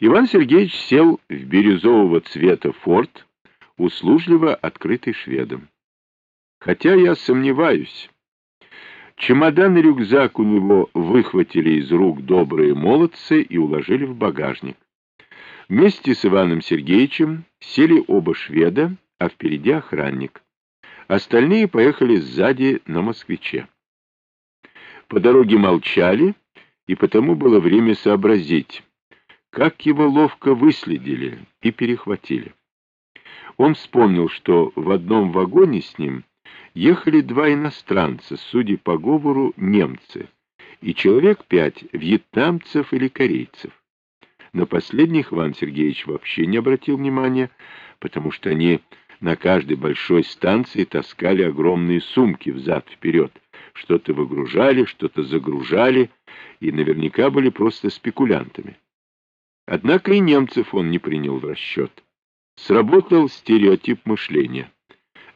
Иван Сергеевич сел в бирюзового цвета форт, услужливо открытый шведом. Хотя я сомневаюсь. Чемодан и рюкзак у него выхватили из рук добрые молодцы и уложили в багажник. Вместе с Иваном Сергеевичем сели оба шведа, а впереди охранник. Остальные поехали сзади на москвиче. По дороге молчали, и потому было время сообразить, как его ловко выследили и перехватили. Он вспомнил, что в одном вагоне с ним ехали два иностранца, судя по говору, немцы, и человек пять вьетнамцев или корейцев. На последних Иван Сергеевич вообще не обратил внимания, потому что они на каждой большой станции таскали огромные сумки взад-вперед, что-то выгружали, что-то загружали, и наверняка были просто спекулянтами. Однако и немцев он не принял в расчет. Сработал стереотип мышления.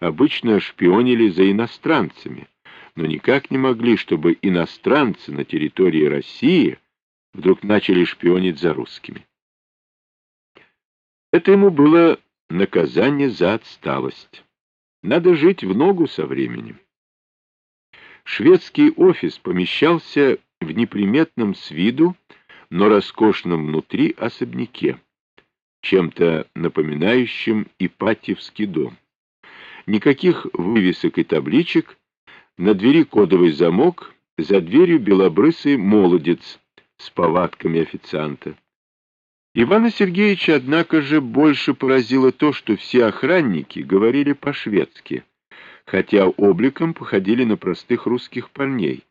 Обычно шпионили за иностранцами, но никак не могли, чтобы иностранцы на территории России вдруг начали шпионить за русскими. Это ему было наказание за отсталость. Надо жить в ногу со временем. Шведский офис помещался в неприметном с виду, но роскошном внутри особняке, чем-то напоминающим Ипатьевский дом. Никаких вывесок и табличек, на двери кодовый замок, за дверью белобрысый молодец с повадками официанта. Ивана Сергеевича, однако же, больше поразило то, что все охранники говорили по-шведски, хотя обликом походили на простых русских парней,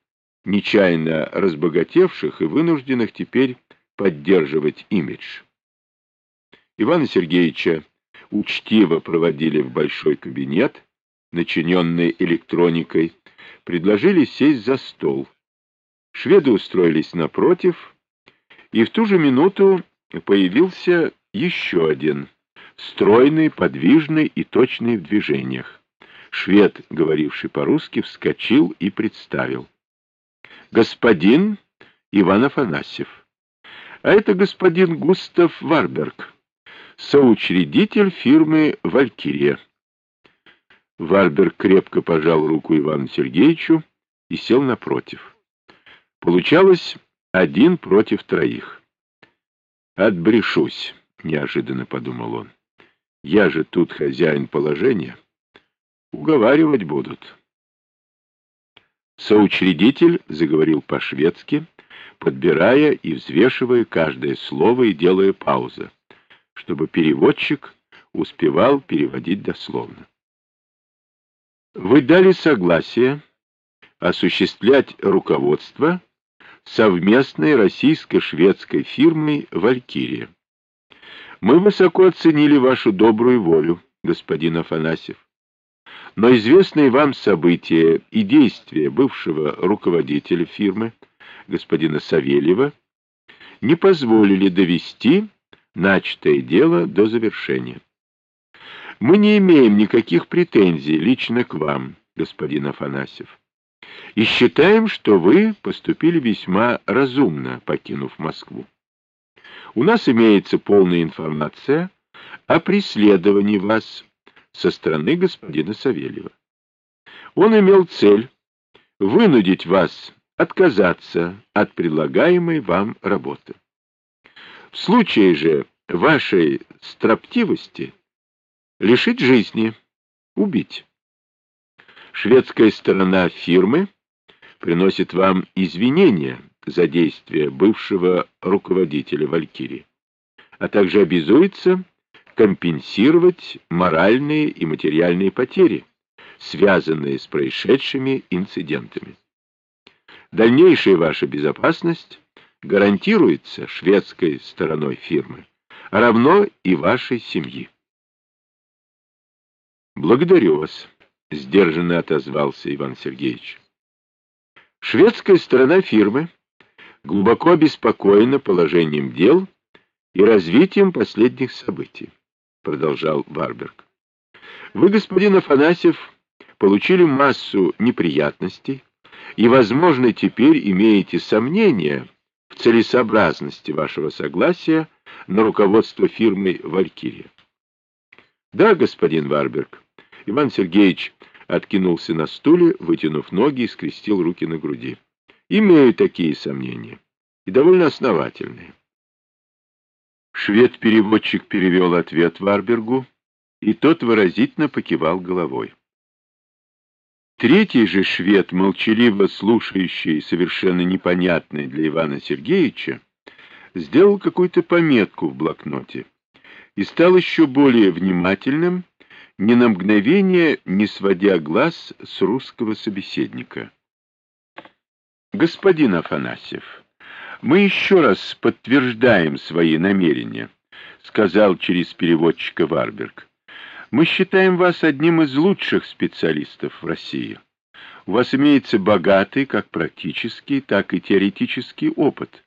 нечаянно разбогатевших и вынужденных теперь поддерживать имидж. Ивана Сергеевича учтиво проводили в большой кабинет, начиненный электроникой, предложили сесть за стол. Шведы устроились напротив, и в ту же минуту появился еще один, стройный, подвижный и точный в движениях. Швед, говоривший по-русски, вскочил и представил. «Господин Иван Афанасьев. А это господин Густав Варберг, соучредитель фирмы «Валькирия». Варберг крепко пожал руку Ивану Сергеевичу и сел напротив. Получалось один против троих. «Отбрешусь», — неожиданно подумал он. «Я же тут хозяин положения. Уговаривать будут». Соучредитель заговорил по-шведски, подбирая и взвешивая каждое слово и делая паузы, чтобы переводчик успевал переводить дословно. Вы дали согласие осуществлять руководство совместной российско-шведской фирмой «Валькирия». Мы высоко оценили вашу добрую волю, господин Афанасьев. Но известные вам события и действия бывшего руководителя фирмы, господина Савельева, не позволили довести начатое дело до завершения. Мы не имеем никаких претензий лично к вам, господин Афанасьев и считаем, что вы поступили весьма разумно, покинув Москву. У нас имеется полная информация о преследовании вас со стороны господина Савельева. Он имел цель вынудить вас отказаться от предлагаемой вам работы. В случае же вашей строптивости лишить жизни, убить. Шведская сторона фирмы приносит вам извинения за действия бывшего руководителя «Валькирии», а также обязуется компенсировать моральные и материальные потери, связанные с происшедшими инцидентами. Дальнейшая ваша безопасность гарантируется шведской стороной фирмы, равно и вашей семьи. Благодарю вас. — сдержанно отозвался Иван Сергеевич. Шведская сторона фирмы глубоко обеспокоена положением дел и развитием последних событий, — продолжал Варберг. Вы, господин Афанасьев, получили массу неприятностей и, возможно, теперь имеете сомнения в целесообразности вашего согласия на руководство фирмой «Валькирия». Да, господин Варберг. Иван Сергеевич откинулся на стуле, вытянув ноги и скрестил руки на груди. Имею такие сомнения. И довольно основательные. Швед-переводчик перевел ответ Варбергу, и тот выразительно покивал головой. Третий же швед, молчаливо слушающий совершенно непонятное для Ивана Сергеевича, сделал какую-то пометку в блокноте и стал еще более внимательным, ни на мгновение не сводя глаз с русского собеседника. «Господин Афанасьев, мы еще раз подтверждаем свои намерения», — сказал через переводчика Варберг. «Мы считаем вас одним из лучших специалистов в России. У вас имеется богатый как практический, так и теоретический опыт,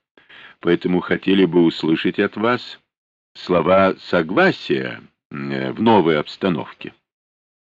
поэтому хотели бы услышать от вас слова согласия в новой обстановке.